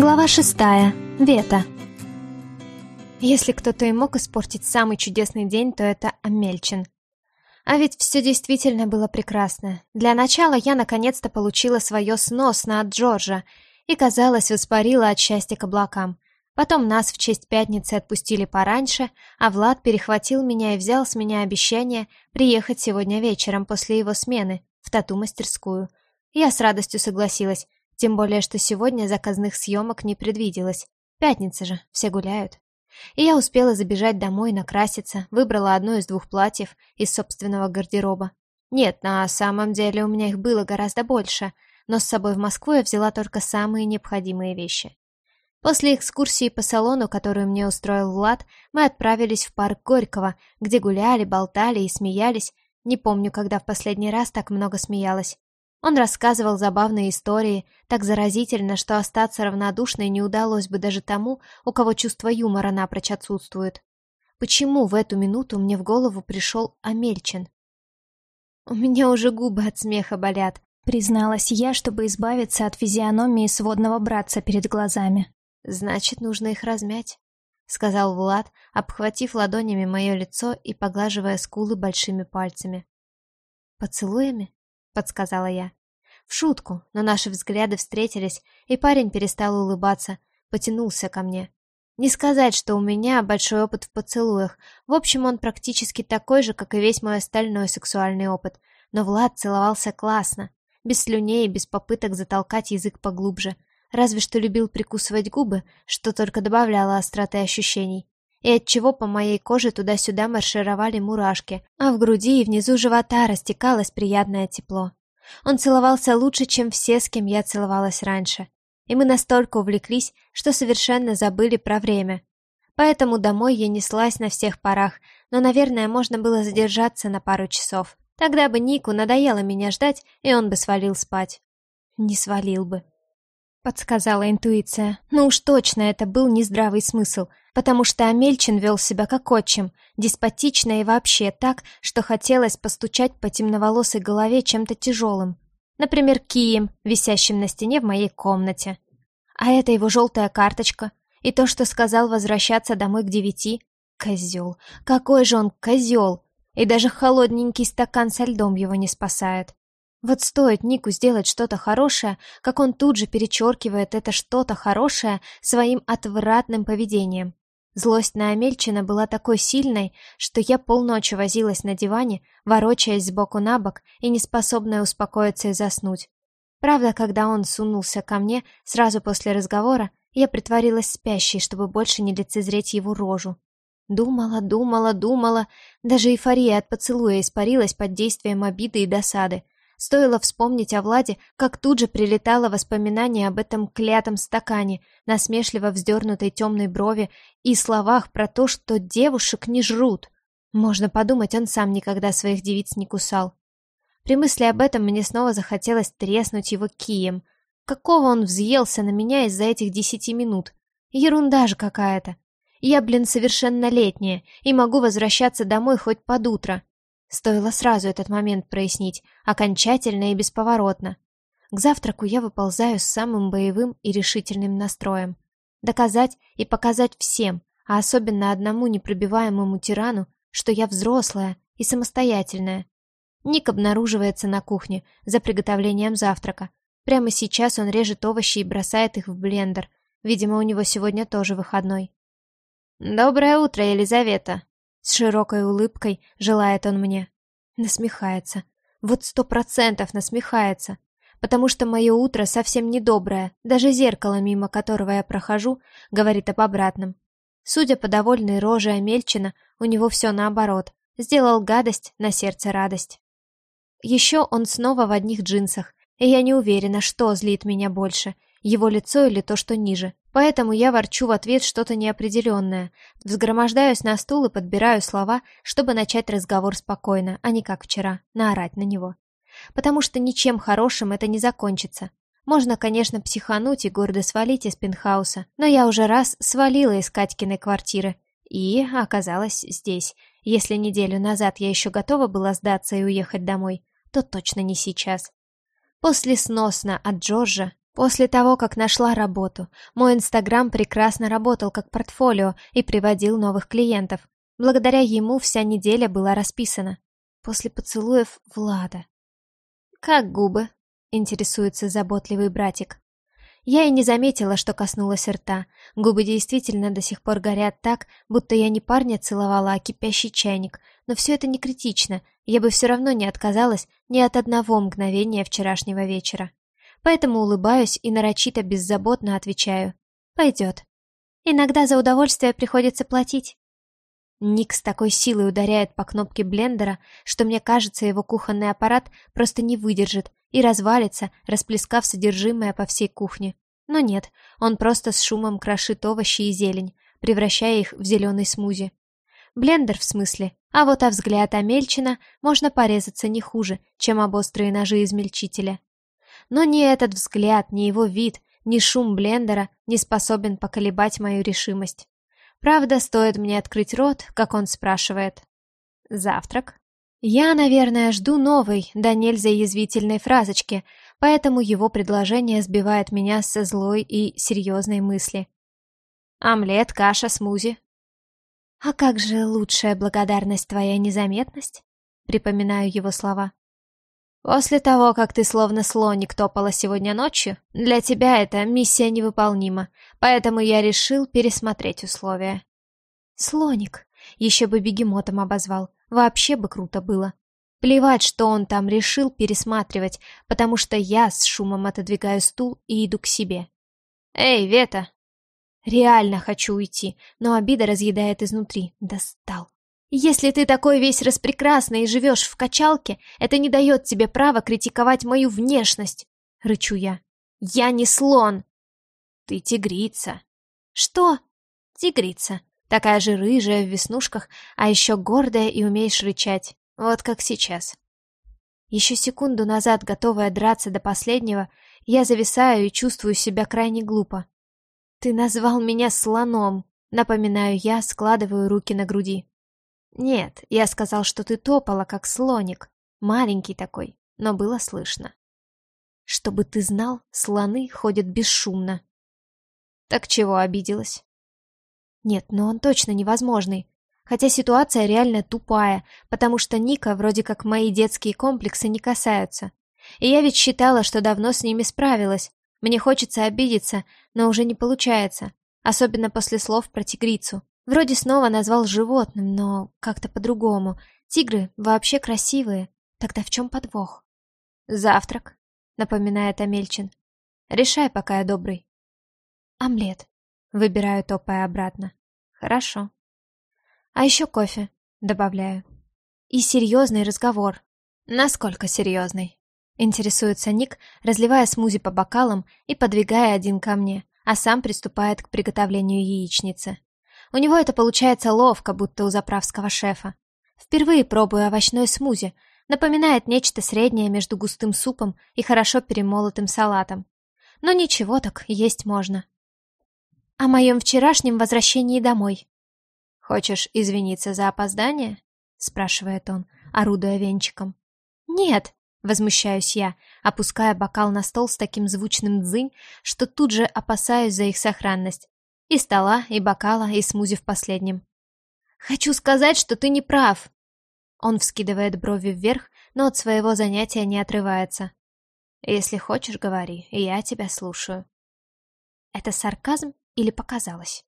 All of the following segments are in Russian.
Глава шестая. Вета. Если кто-то и мог испортить самый чудесный день, то это Амельчин. А ведь все действительно было прекрасно. Для начала я наконец-то получила свое сносное от Джорджа и, казалось, воспарила от счастья к облакам. Потом нас в честь пятницы отпустили пораньше, а Влад перехватил меня и взял с меня обещание приехать сегодня вечером после его смены в тату-мастерскую. Я с радостью согласилась, тем более, что сегодня заказных съемок не предвиделось. Пятница же, все гуляют. И я успела забежать домой, накраситься, выбрала одно из двух платьев из собственного гардероба. Нет, на самом деле у меня их было гораздо больше, но с собой в Москву я взяла только самые необходимые вещи. После экскурсии по салону, которую мне устроил Влад, мы отправились в парк Горького, где гуляли, болтали и смеялись. Не помню, когда в последний раз так много смеялась. Он рассказывал забавные истории, так заразительно, что остаться равнодушной не удалось бы даже тому, у кого чувство юмора напрочь отсутствует. Почему в эту минуту мне в голову пришел Амельчин? «У меня уже губы от смеха болят», — призналась я, чтобы избавиться от физиономии сводного братца перед глазами. «Значит, нужно их размять», — сказал Влад, обхватив ладонями мое лицо и поглаживая скулы большими пальцами. «Поцелуями?» Подсказала я. В шутку, но наши взгляды встретились, и парень перестал улыбаться, потянулся ко мне. Не сказать, что у меня большой опыт в поцелуях. В общем, он практически такой же, как и весь мой остальной сексуальный опыт. Но Влад целовался классно, без слюней и без попыток затолкать язык поглубже. Разве что любил прикусывать губы, что только добавляло остроты ощущений и отчего по моей коже туда-сюда маршировали мурашки, а в груди и внизу живота растекалось приятное тепло. Он целовался лучше, чем все, с кем я целовалась раньше. И мы настолько увлеклись, что совершенно забыли про время. Поэтому домой я неслась на всех парах, но, наверное, можно было задержаться на пару часов. Тогда бы Нику надоело меня ждать, и он бы свалил спать. Не свалил бы подсказала интуиция. Ну уж точно это был нездравый смысл, потому что Амельчин вел себя как отчим, деспотично и вообще так, что хотелось постучать по темноволосой голове чем-то тяжелым. Например, кием, висящим на стене в моей комнате. А это его желтая карточка. И то, что сказал возвращаться домой к девяти. Козел. Какой же он козел! И даже холодненький стакан со льдом его не спасает. Вот стоит Нику сделать что-то хорошее, как он тут же перечеркивает это что-то хорошее своим отвратным поведением. Злость на Амельчина была такой сильной, что я полночи возилась на диване, ворочаясь сбоку на бок и неспособная успокоиться и заснуть. Правда, когда он сунулся ко мне сразу после разговора, я притворилась спящей, чтобы больше не лицезреть его рожу. Думала, думала, думала, даже эйфория от поцелуя испарилась под действием обиды и досады, Стоило вспомнить о Владе, как тут же прилетало воспоминание об этом клятом стакане, насмешливо вздернутой темной брови и словах про то, что девушек не жрут. Можно подумать, он сам никогда своих девиц не кусал. При мысли об этом мне снова захотелось треснуть его кием. Какого он взъелся на меня из-за этих десяти минут? Ерунда же какая-то. Я, блин, совершеннолетняя и могу возвращаться домой хоть под утро. Стоило сразу этот момент прояснить, окончательно и бесповоротно. К завтраку я выползаю с самым боевым и решительным настроем. Доказать и показать всем, а особенно одному непробиваемому тирану, что я взрослая и самостоятельная. Ник обнаруживается на кухне за приготовлением завтрака. Прямо сейчас он режет овощи и бросает их в блендер. Видимо, у него сегодня тоже выходной. «Доброе утро, Елизавета!» С широкой улыбкой желает он мне. Насмехается. Вот сто процентов насмехается. Потому что мое утро совсем недоброе. Даже зеркало, мимо которого я прохожу, говорит об обратном. Судя по довольной роже Амельчина, у него все наоборот. Сделал гадость, на сердце радость. Еще он снова в одних джинсах, и я не уверена, что злит меня больше, его лицо или то, что ниже. Поэтому я ворчу в ответ что-то неопределенное, взгромождаюсь на стул и подбираю слова, чтобы начать разговор спокойно, а не как вчера, наорать на него. Потому что ничем хорошим это не закончится. Можно, конечно, психануть и гордо свалить из пентхауса, но я уже раз свалила из Катькиной квартиры и оказалась здесь. Если неделю назад я еще готова была сдаться и уехать домой, то точно не сейчас. После сносно от Джорджа После того, как нашла работу, мой Инстаграм прекрасно работал как портфолио и приводил новых клиентов. Благодаря ему вся неделя была расписана. После поцелуев Влада. «Как губы?» — интересуется заботливый братик. Я и не заметила, что коснулась рта. Губы действительно до сих пор горят так, будто я не парня целовала, а кипящий чайник. Но все это не критично, я бы все равно не отказалась ни от одного мгновения вчерашнего вечера. Поэтому улыбаюсь и нарочито беззаботно отвечаю. Пойдет. Иногда за удовольствие приходится платить. Ник с такой силой ударяет по кнопке блендера, что мне кажется, его кухонный аппарат просто не выдержит и развалится, расплескав содержимое по всей кухне. Но нет, он просто с шумом крошит овощи и зелень, превращая их в зеленый смузи. Блендер в смысле, а вот о взгляд Амельчина можно порезаться не хуже, чем об острые ножи измельчителя. Но ни этот взгляд, ни его вид, ни шум блендера не способен поколебать мою решимость. Правда, стоит мне открыть рот, как он спрашивает. «Завтрак?» Я, наверное, жду новой, да нельзя язвительной фразочки, поэтому его предложение сбивает меня со злой и серьезной мысли. Омлет, каша, смузи. А как же лучшая благодарность твоя незаметность? Припоминаю его слова. После того, как ты словно слоник топала сегодня ночью, для тебя эта миссия невыполнима, поэтому я решил пересмотреть условия. Слоник. Еще бы бегемотом обозвал. Вообще бы круто было. Плевать, что он там решил пересматривать, потому что я с шумом отодвигаю стул и иду к себе. «Эй, Вета!» Реально хочу уйти, но обида разъедает изнутри. Достал. Если ты такой весь распрекрасный и живешь в качалке, это не дает тебе права критиковать мою внешность. Рычу я. Я не слон. Ты тигрица. Что? Тигрица. Такая же рыжая в веснушках, а еще гордая и умеешь рычать. Вот как сейчас. Еще секунду назад, готовая драться до последнего, я зависаю и чувствую себя крайне глупо. «Ты назвал меня слоном», — напоминаю я, складываю руки на груди. «Нет, я сказал, что ты топала, как слоник. Маленький такой, но было слышно. Чтобы ты знал, слоны ходят бесшумно». «Так чего обиделась?» Нет, но он точно невозможный. Хотя ситуация реально тупая, потому что Ника вроде как мои детские комплексы не касаются. И я ведь считала, что давно с ними справилась. Мне хочется обидеться, но уже не получается. Особенно после слов про тигрицу. Вроде снова назвал животным, но как-то по-другому. Тигры вообще красивые. Тогда в чем подвох? Завтрак, напоминает Амельчин. Решай, пока я добрый. Омлет. Выбираю, топая обратно. Хорошо. А еще кофе, добавляю. И серьезный разговор. Насколько серьезный? Интересуется Ник, разливая смузи по бокалам и подвигая один ко мне, а сам приступает к приготовлению яичницы. У него это получается ловко, будто у заправского шефа. Впервые пробую овощной смузи. Напоминает нечто среднее между густым супом и хорошо перемолотым салатом. Но ничего так, есть можно о моем вчерашнем возвращении домой. «Хочешь извиниться за опоздание?» — спрашивает он, орудуя венчиком. «Нет!» — возмущаюсь я, опуская бокал на стол с таким звучным дзынь, что тут же опасаюсь за их сохранность. И стола, и бокала, и смузи в последнем. «Хочу сказать, что ты не прав!» Он вскидывает брови вверх, но от своего занятия не отрывается. «Если хочешь, говори, я тебя слушаю». Это сарказм или показалось?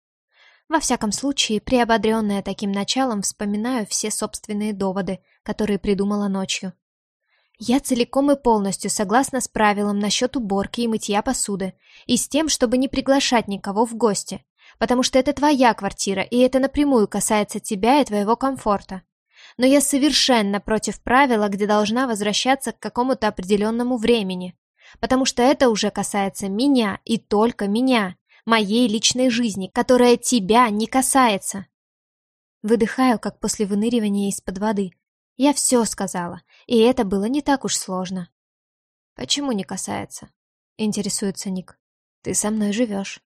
Во всяком случае, приободренная таким началом, вспоминаю все собственные доводы, которые придумала ночью. Я целиком и полностью согласна с правилом насчет уборки и мытья посуды, и с тем, чтобы не приглашать никого в гости, потому что это твоя квартира, и это напрямую касается тебя и твоего комфорта. Но я совершенно против правила, где должна возвращаться к какому-то определенному времени, потому что это уже касается меня и только меня, моей личной жизни, которая тебя не касается. Выдыхаю, как после выныривания из-под воды. Я все сказала, и это было не так уж сложно. Почему не касается? Интересуется Ник. Ты со мной живешь.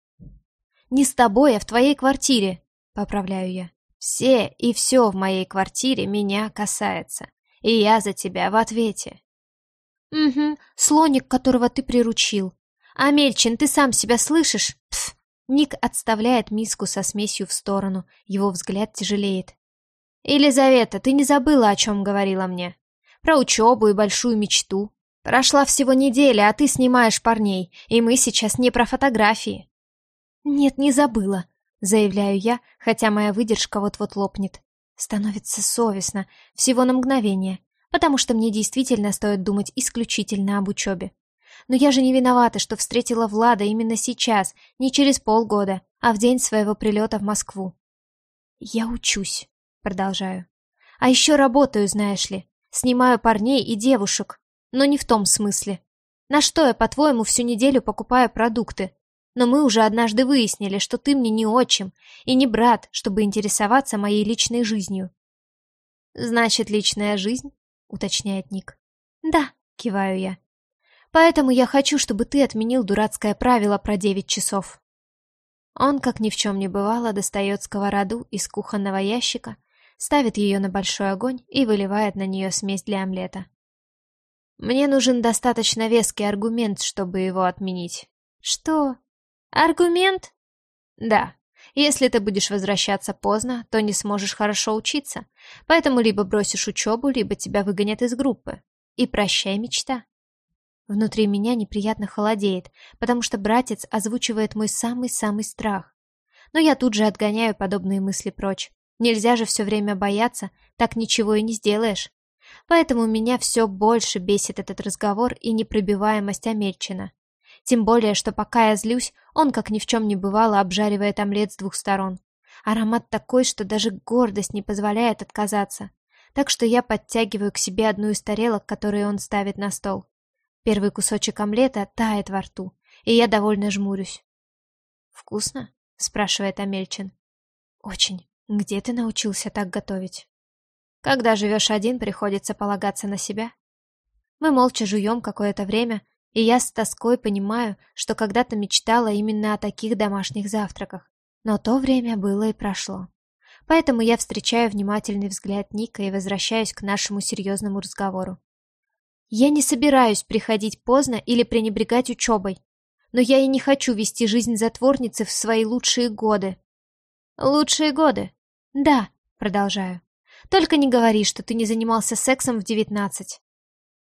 Не с тобой, а в твоей квартире, поправляю я. Все и все в моей квартире меня касается, и я за тебя в ответе. Угу, слоник, которого ты приручил. Амельчин, ты сам себя слышишь? Пф. Ник отставляет миску со смесью в сторону, его взгляд тяжелеет. «Елизавета, ты не забыла, о чем говорила мне? Про учебу и большую мечту. Прошла всего неделя, а ты снимаешь парней, и мы сейчас не про фотографии». «Нет, не забыла», — заявляю я, хотя моя выдержка вот-вот лопнет. Становится совестно, всего на мгновение, потому что мне действительно стоит думать исключительно об учебе. Но я же не виновата, что встретила Влада именно сейчас, не через полгода, а в день своего прилета в Москву. Я учусь, продолжаю. А еще работаю, знаешь ли. Снимаю парней и девушек. Но не в том смысле. На что я, по-твоему, всю неделю покупаю продукты? Но мы уже однажды выяснили, что ты мне не отчим и не брат, чтобы интересоваться моей личной жизнью. Значит, личная жизнь? Уточняет Ник. Да, киваю я. Поэтому я хочу, чтобы ты отменил дурацкое правило про девять часов. Он, как ни в чем не бывало, достает сковороду из кухонного ящика, ставит ее на большой огонь и выливает на нее смесь для омлета. Мне нужен достаточно веский аргумент, чтобы его отменить. Что? Аргумент? Да. Если ты будешь возвращаться поздно, то не сможешь хорошо учиться, поэтому либо бросишь учебу, либо тебя выгонят из группы. И прощай, мечта. Внутри меня неприятно холодеет, потому что братец озвучивает мой самый-самый страх. Но я тут же отгоняю подобные мысли прочь. Нельзя же все время бояться, так ничего и не сделаешь. Поэтому меня все больше бесит этот разговор и непробиваемость Амельчина. Тем более, что пока я злюсь, он, как ни в чем не бывало, обжаривает омлет с двух сторон. Аромат такой, что даже гордость не позволяет отказаться. Так что я подтягиваю к себе одну из тарелок, которые он ставит на стол. Первый кусочек омлета тает во рту, и я довольно жмурюсь. «Вкусно?» — спрашивает Амельчин. «Очень. Где ты научился так готовить?» «Когда живешь один, приходится полагаться на себя». Мы молча жуем какое-то время, и я с тоской понимаю, что когда-то мечтала именно о таких домашних завтраках. Но то время было и прошло. Поэтому я встречаю внимательный взгляд Ника и возвращаюсь к нашему серьезному разговору. Я не собираюсь приходить поздно или пренебрегать учебой. Но я и не хочу вести жизнь затворницы в свои лучшие годы. Лучшие годы? Да, продолжаю. Только не говори, что ты не занимался сексом в девятнадцать.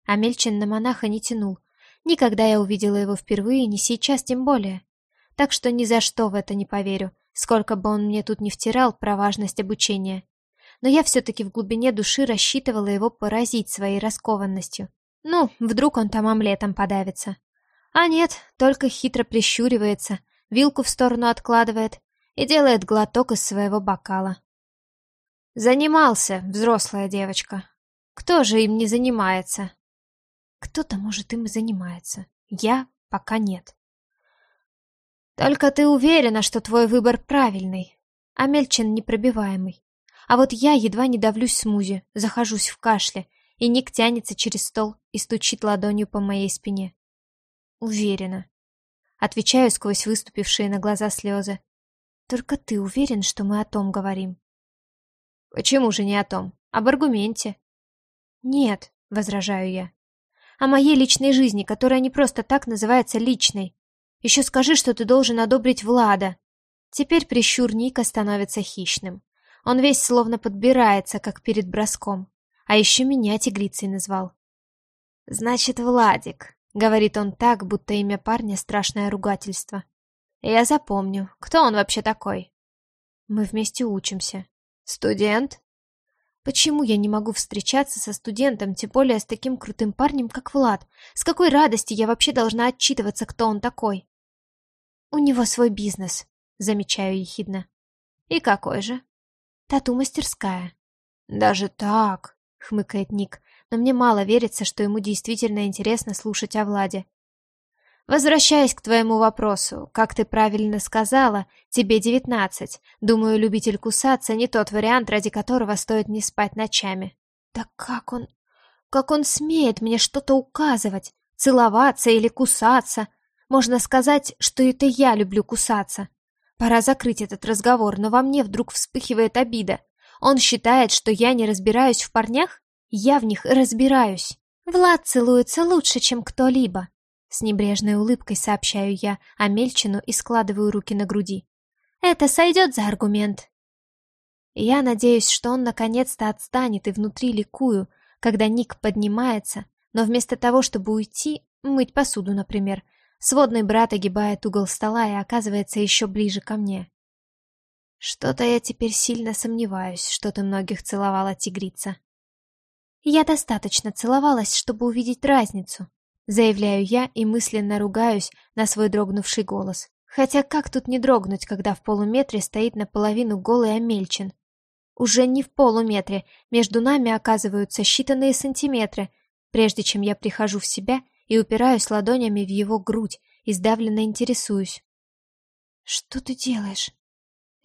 Амельчин на монаха не тянул. Никогда я увидела его впервые, не сейчас тем более. Так что ни за что в это не поверю, сколько бы он мне тут не втирал про важность обучения. Но я все-таки в глубине души рассчитывала его поразить своей раскованностью. Ну, вдруг он там омлетом подавится. А нет, только хитро прищуривается, вилку в сторону откладывает и делает глоток из своего бокала. Занимался, взрослая девочка. Кто же им не занимается? Кто-то, может, им и занимается. Я пока нет. Только ты уверена, что твой выбор правильный. А Мельчин непробиваемый. А вот я едва не давлюсь смузи, захожусь в кашле и Ник тянется через стол и стучит ладонью по моей спине. Уверена. Отвечаю сквозь выступившие на глаза слезы. Только ты уверен, что мы о том говорим? Почему же не о том? Об аргументе. Нет, возражаю я. О моей личной жизни, которая не просто так называется личной. Еще скажи, что ты должен одобрить Влада. Теперь прищур Ника становится хищным. Он весь словно подбирается, как перед броском. А еще меня тигрицей назвал. «Значит, Владик», — говорит он так, будто имя парня — страшное ругательство. «Я запомню. Кто он вообще такой?» «Мы вместе учимся». «Студент?» Почему я не могу встречаться со студентом, тем более с таким крутым парнем, как Влад? С какой радости я вообще должна отчитываться, кто он такой? У него свой бизнес, замечаю ехидно. И какой же? Тату-мастерская. Даже так? — хмыкает Ник, но мне мало верится, что ему действительно интересно слушать о Владе. Возвращаясь к твоему вопросу, как ты правильно сказала, тебе девятнадцать. Думаю, любитель кусаться не тот вариант, ради которого стоит не спать ночами. Да как он... Как он смеет мне что-то указывать? Целоваться или кусаться? Можно сказать, что это я люблю кусаться. Пора закрыть этот разговор, но во мне вдруг вспыхивает обида. Он считает, что я не разбираюсь в парнях? Я в них разбираюсь. Влад целуется лучше, чем кто-либо. С небрежной улыбкой сообщаю я Амельчину и складываю руки на груди. «Это сойдет за аргумент». Я надеюсь, что он наконец-то отстанет и внутри ликую, когда Ник поднимается, но вместо того, чтобы уйти, мыть посуду, например, сводный брат огибает угол стола и оказывается еще ближе ко мне. Что-то я теперь сильно сомневаюсь, что ты многих целовала тигрица. Я достаточно целовалась, чтобы увидеть разницу, заявляю я и мысленно ругаюсь на свой дрогнувший голос. Хотя как тут не дрогнуть, когда в полуметре стоит наполовину голый Амельчин? Уже не в полуметре, между нами оказываются считанные сантиметры, прежде чем я прихожу в себя и упираюсь ладонями в его грудь и сдавленно интересуюсь. «Что ты делаешь?»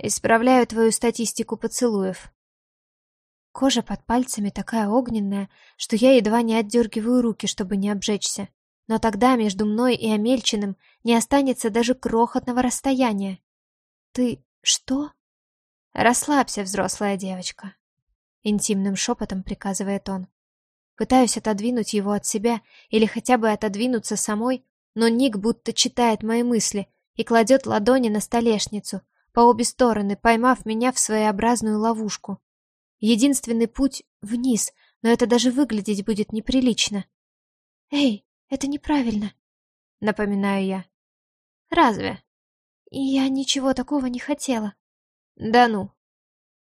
Исправляю твою статистику поцелуев. Кожа под пальцами такая огненная, что я едва не отдергиваю руки, чтобы не обжечься. Но тогда между мной и Амельчиным не останется даже крохотного расстояния. Ты что? Расслабься, взрослая девочка. Интимным шепотом приказывает он. Пытаюсь отодвинуть его от себя или хотя бы отодвинуться самой, но Ник будто читает мои мысли и кладет ладони на столешницу, по обе стороны, поймав меня в своеобразную ловушку. Единственный путь — вниз, но это даже выглядеть будет неприлично. «Эй, это неправильно», — напоминаю я. «Разве?» «Я ничего такого не хотела». «Да ну».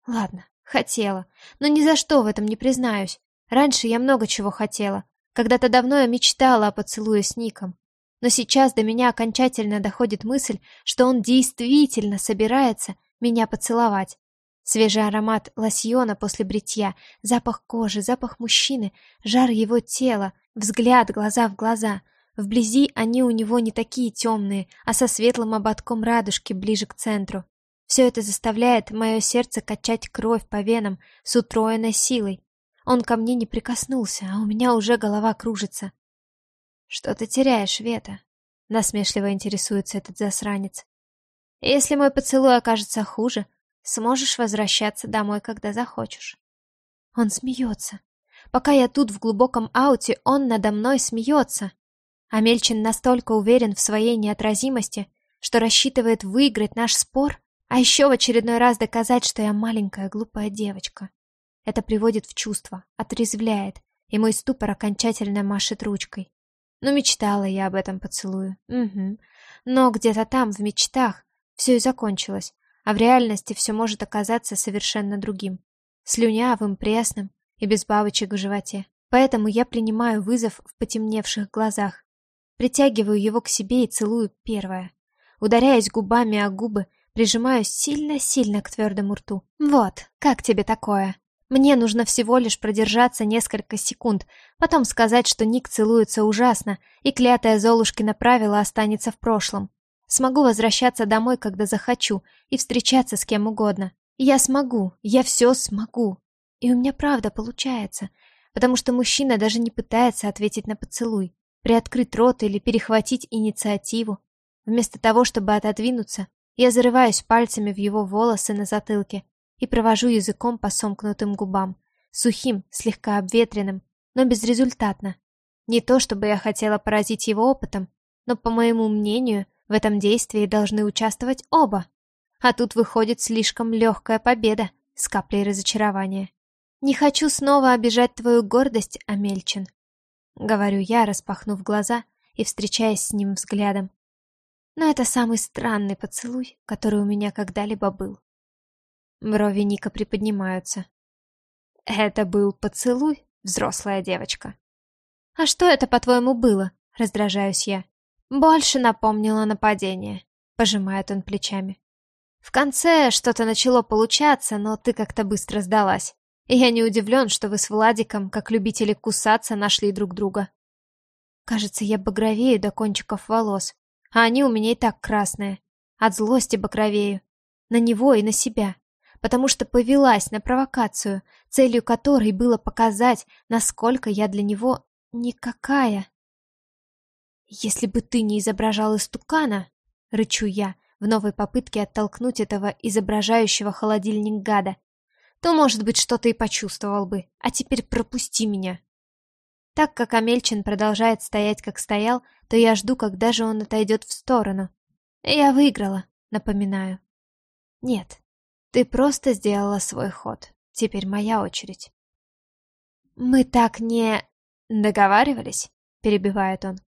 «Ладно, хотела, но ни за что в этом не признаюсь. Раньше я много чего хотела. Когда-то давно я мечтала о поцелуе с Ником. Но сейчас до меня окончательно доходит мысль, что он действительно собирается меня поцеловать. Свежий аромат лосьона после бритья, запах кожи, запах мужчины, жар его тела, взгляд глаза в глаза. Вблизи они у него не такие темные, а со светлым ободком радужки ближе к центру. Все это заставляет мое сердце качать кровь по венам с утроенной силой. Он ко мне не прикоснулся, а у меня уже голова кружится. «Что ты теряешь, Вета?» — насмешливо интересуется этот засранец. «Если мой поцелуй окажется хуже, сможешь возвращаться домой, когда захочешь». Он смеется. Пока я тут в глубоком ауте, он надо мной смеется. Амельчин настолько уверен в своей неотразимости, что рассчитывает выиграть наш спор, а еще в очередной раз доказать, что я маленькая глупая девочка. Это приводит в чувство, отрезвляет, и мой ступор окончательно машет ручкой. Ну, мечтала я об этом поцелуе. Угу. Но где-то там, в мечтах, все и закончилось, а в реальности все может оказаться совершенно другим. Слюнявым, пресным и без бабочек в животе. Поэтому я принимаю вызов в потемневших глазах. Притягиваю его к себе и целую первое. Ударяясь губами о губы, прижимаюсь сильно-сильно к твердому рту. «Вот, как тебе такое?» Мне нужно всего лишь продержаться несколько секунд, потом сказать, что Ник целуется ужасно, и клятая Золушкина правило останется в прошлом. Смогу возвращаться домой, когда захочу, и встречаться с кем угодно. Я смогу, я все смогу. И у меня правда получается, потому что мужчина даже не пытается ответить на поцелуй, приоткрыть рот или перехватить инициативу. Вместо того, чтобы отодвинуться, я зарываюсь пальцами в его волосы на затылке и провожу языком по сомкнутым губам, сухим, слегка обветренным, но безрезультатно. Не то чтобы я хотела поразить его опытом, но, по моему мнению, в этом действии должны участвовать оба. А тут выходит слишком легкая победа с каплей разочарования. «Не хочу снова обижать твою гордость, Амельчин», — говорю я, распахнув глаза и встречаясь с ним взглядом. Но это самый странный поцелуй, который у меня когда-либо был. Брови Ника приподнимаются. Это был поцелуй, взрослая девочка. А что это, по-твоему, было? Раздражаюсь я. Больше напомнило нападение. Пожимает он плечами. В конце что-то начало получаться, но ты как-то быстро сдалась. И я не удивлен, что вы с Владиком, как любители кусаться, нашли друг друга. Кажется, я багровею до кончиков волос, а они у меня и так красные. От злости багровею. На него и на себя потому что повелась на провокацию, целью которой было показать, насколько я для него никакая. «Если бы ты не изображал истукана», — рычу я, в новой попытке оттолкнуть этого изображающего холодильник гада, то, может быть, что-то и почувствовал бы. А теперь пропусти меня. Так как Амельчин продолжает стоять, как стоял, то я жду, когда же он отойдет в сторону. Я выиграла, напоминаю. Нет, ты просто сделала свой ход. Теперь моя очередь. Мы так не... договаривались? Перебивает он.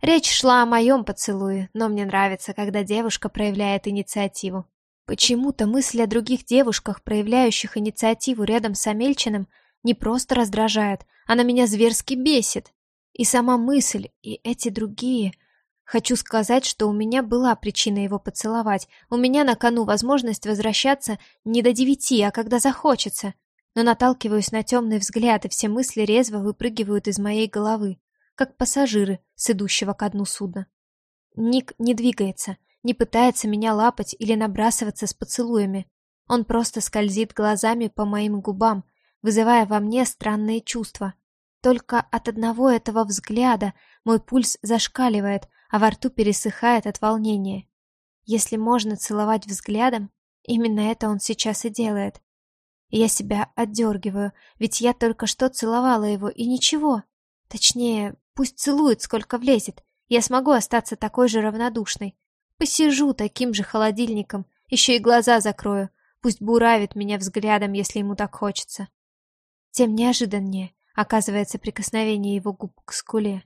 Речь шла о моем поцелуе, но мне нравится, когда девушка проявляет инициативу. Почему-то мысли о других девушках, проявляющих инициативу рядом с Амельчиным, не просто раздражает, она меня зверски бесит. И сама мысль, и эти другие. Хочу сказать, что у меня была причина его поцеловать. У меня на кону возможность возвращаться не до девяти, а когда захочется. Но наталкиваюсь на темный взгляд, и все мысли резво выпрыгивают из моей головы, как пассажиры с идущего ко дну судна. Ник не двигается, не пытается меня лапать или набрасываться с поцелуями. Он просто скользит глазами по моим губам, вызывая во мне странные чувства. Только от одного этого взгляда мой пульс зашкаливает, а во рту пересыхает от волнения. Если можно целовать взглядом, именно это он сейчас и делает. Я себя отдергиваю, ведь я только что целовала его, и ничего. Точнее, пусть целует, сколько влезет. Я смогу остаться такой же равнодушной. Посижу таким же холодильником, еще и глаза закрою. Пусть буравит меня взглядом, если ему так хочется. Тем неожиданнее оказывается прикосновение его губ к скуле.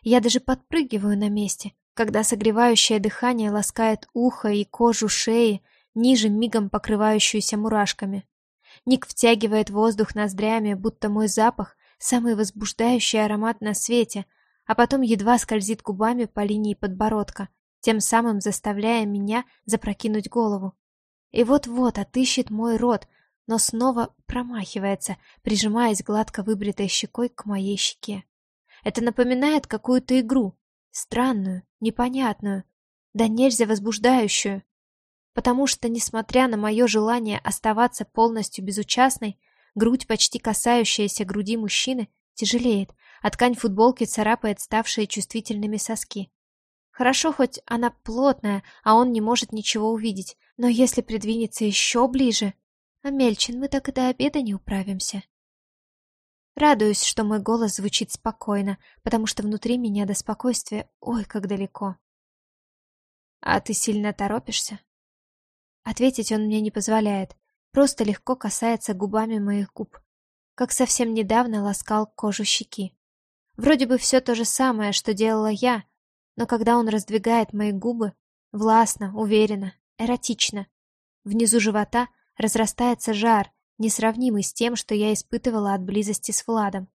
Я даже подпрыгиваю на месте, когда согревающее дыхание ласкает ухо и кожу шеи, ниже мигом покрывающуюся мурашками. Ник втягивает воздух ноздрями, будто мой запах — самый возбуждающий аромат на свете, а потом едва скользит губами по линии подбородка, тем самым заставляя меня запрокинуть голову. И вот-вот отыщет мой рот, но снова промахивается, прижимаясь гладко выбритой щекой к моей щеке. Это напоминает какую-то игру, странную, непонятную, да нельзя возбуждающую. Потому что, несмотря на мое желание оставаться полностью безучастной, грудь, почти касающаяся груди мужчины, тяжелеет, а ткань футболки царапает ставшие чувствительными соски. Хорошо, хоть она плотная, а он не может ничего увидеть, но если придвинется еще ближе... «Амельчин, мы так и до обеда не управимся». Радуюсь, что мой голос звучит спокойно, потому что внутри меня до спокойствия ой, как далеко. «А ты сильно торопишься?» Ответить он мне не позволяет, просто легко касается губами моих губ, как совсем недавно ласкал кожу щеки. Вроде бы все то же самое, что делала я, но когда он раздвигает мои губы, властно, уверенно, эротично, внизу живота разрастается жар, несравнимый с тем, что я испытывала от близости с Владом.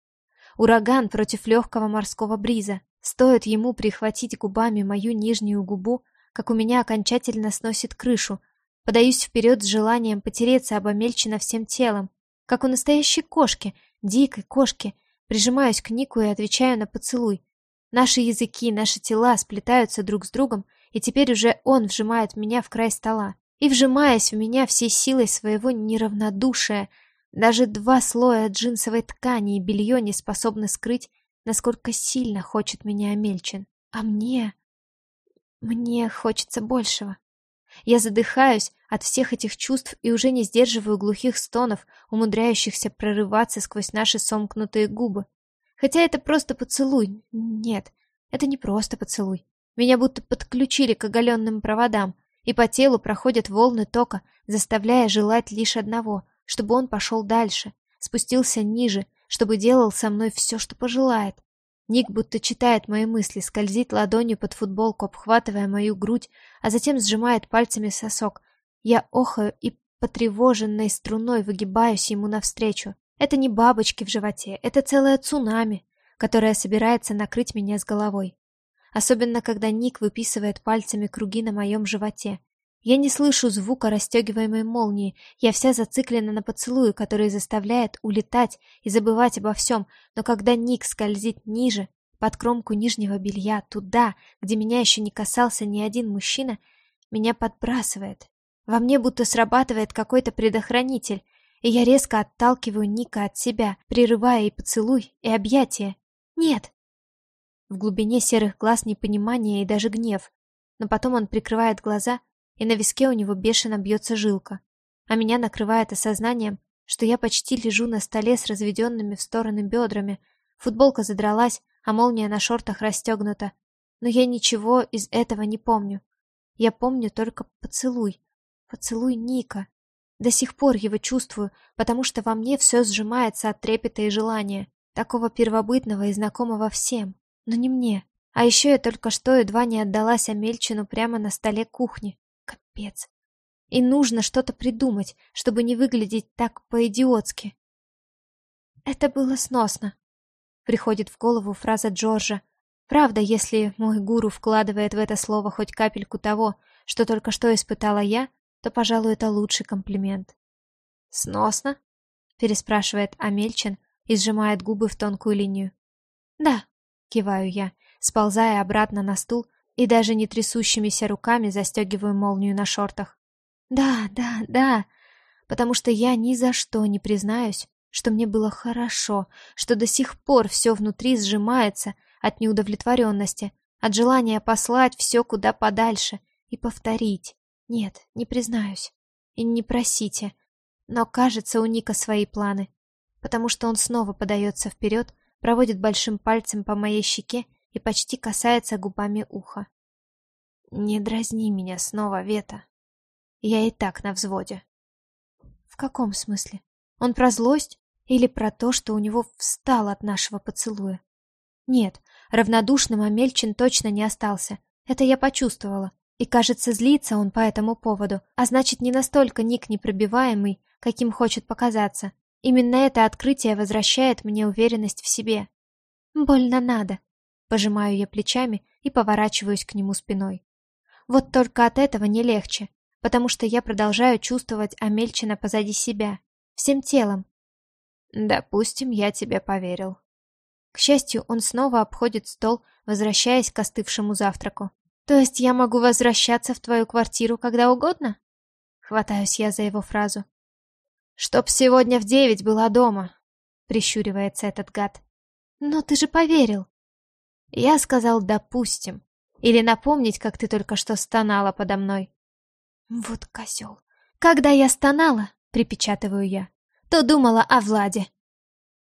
Ураган против легкого морского бриза. Стоит ему прихватить губами мою нижнюю губу, как у меня окончательно сносит крышу. Подаюсь вперед с желанием потереться об Амельчина всем телом, как у настоящей кошки, дикой кошки. Прижимаюсь к Нику и отвечаю на поцелуй. Наши языки, наши тела сплетаются друг с другом, и теперь уже он вжимает меня в край стола и, вжимаясь в меня всей силой своего неравнодушия, даже два слоя джинсовой ткани и белье не способны скрыть, насколько сильно хочет меня Амельчин. А мне... мне хочется большего. Я задыхаюсь от всех этих чувств и уже не сдерживаю глухих стонов, умудряющихся прорываться сквозь наши сомкнутые губы. Хотя это просто поцелуй. Нет, это не просто поцелуй. Меня будто подключили к оголенным проводам, и по телу проходят волны тока, заставляя желать лишь одного, чтобы он пошел дальше, спустился ниже, чтобы делал со мной все, что пожелает. Ник будто читает мои мысли, скользит ладонью под футболку, обхватывая мою грудь, а затем сжимает пальцами сосок. Я охаю и потревоженной струной выгибаюсь ему навстречу. Это не бабочки в животе, это целое цунами, которое собирается накрыть меня с головой особенно когда Ник выписывает пальцами круги на моем животе. Я не слышу звука расстегиваемой молнии, я вся зациклена на поцелуе, который заставляет улетать и забывать обо всем, но когда Ник скользит ниже, под кромку нижнего белья, туда, где меня еще не касался ни один мужчина, меня подбрасывает. Во мне будто срабатывает какой-то предохранитель, и я резко отталкиваю Ника от себя, прерывая и поцелуй, и объятие. Нет, в глубине серых глаз непонимание и даже гнев. Но потом он прикрывает глаза, и на виске у него бешено бьется жилка. А меня накрывает осознанием, что я почти лежу на столе с разведенными в стороны бедрами, Футболка задралась, а молния на шортах расстегнута. Но я ничего из этого не помню. Я помню только поцелуй. Поцелуй Ника. До сих пор его чувствую, потому что во мне все сжимается от трепета и желания, такого первобытного и знакомого всем, но не мне. А еще я только что едва не отдалась Амельчину прямо на столе кухни. Капец. И нужно что-то придумать, чтобы не выглядеть так по-идиотски. Это было сносно. Приходит в голову фраза Джорджа. Правда, если мой гуру вкладывает в это слово хоть капельку того, что только что испытала я, то, пожалуй, это лучший комплимент. «Сносно?» — переспрашивает Амельчин и сжимает губы в тонкую линию. «Да», — киваю я, сползая обратно на стул и даже не трясущимися руками застегиваю молнию на шортах. «Да, да, да», потому что я ни за что не признаюсь, что мне было хорошо, что до сих пор все внутри сжимается от неудовлетворенности, от желания послать все куда подальше и повторить. Нет, не признаюсь. И не просите. Но, кажется, у Ника свои планы. Потому что он снова подается вперед, проводит большим пальцем по моей щеке и почти касается губами уха. «Не дразни меня снова, Вета. Я и так на взводе». «В каком смысле? Он про злость или про то, что у него встал от нашего поцелуя?» «Нет, равнодушным Амельчин точно не остался. Это я почувствовала. И, кажется, злится он по этому поводу, а значит, не настолько Ник непробиваемый, каким хочет показаться. Именно это открытие возвращает мне уверенность в себе. Больно надо. Пожимаю я плечами и поворачиваюсь к нему спиной. Вот только от этого не легче, потому что я продолжаю чувствовать Амельчина позади себя, всем телом. Допустим, я тебе поверил. К счастью, он снова обходит стол, возвращаясь к остывшему завтраку. То есть я могу возвращаться в твою квартиру когда угодно? Хватаюсь я за его фразу. Чтоб сегодня в девять была дома, прищуривается этот гад. Но ты же поверил. Я сказал «допустим». Или напомнить, как ты только что стонала подо мной. Вот козел. Когда я стонала, припечатываю я, то думала о Владе.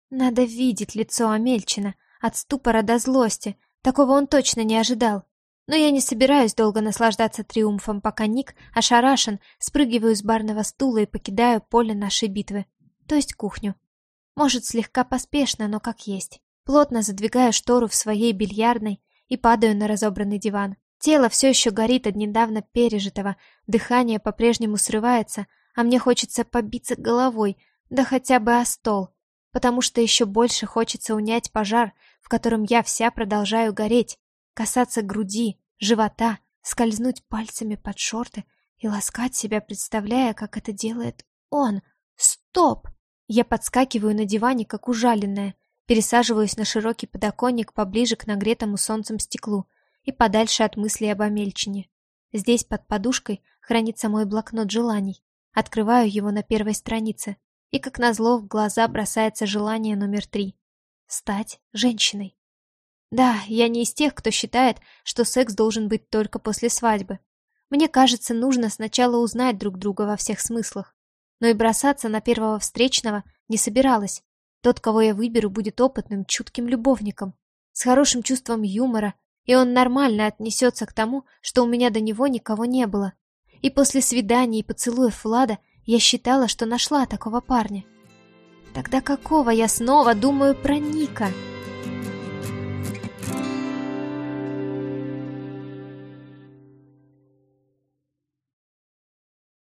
Надо видеть лицо Амельчина, от ступора до злости. Такого он точно не ожидал. Но я не собираюсь долго наслаждаться триумфом, пока Ник, ошарашен, спрыгиваю с барного стула и покидаю поле нашей битвы, то есть кухню. Может, слегка поспешно, но как есть. Плотно задвигаю штору в своей бильярдной и падаю на разобранный диван. Тело все еще горит от недавно пережитого, дыхание по-прежнему срывается, а мне хочется побиться головой, да хотя бы о стол, потому что еще больше хочется унять пожар, в котором я вся продолжаю гореть, касаться груди, живота, скользнуть пальцами под шорты и ласкать себя, представляя, как это делает он. Стоп! Я подскакиваю на диване, как ужаленная, пересаживаюсь на широкий подоконник поближе к нагретому солнцем стеклу и подальше от мыслей об Амельчине. Здесь под подушкой хранится мой блокнот желаний. Открываю его на первой странице, и как назло в глаза бросается желание номер три — стать женщиной. Да, я не из тех, кто считает, что секс должен быть только после свадьбы. Мне кажется, нужно сначала узнать друг друга во всех смыслах. Но и бросаться на первого встречного не собиралась. Тот, кого я выберу, будет опытным, чутким любовником, с хорошим чувством юмора, и он нормально отнесется к тому, что у меня до него никого не было. И после свидания и поцелуев Влада я считала, что нашла такого парня. Тогда какого я снова думаю про Ника?»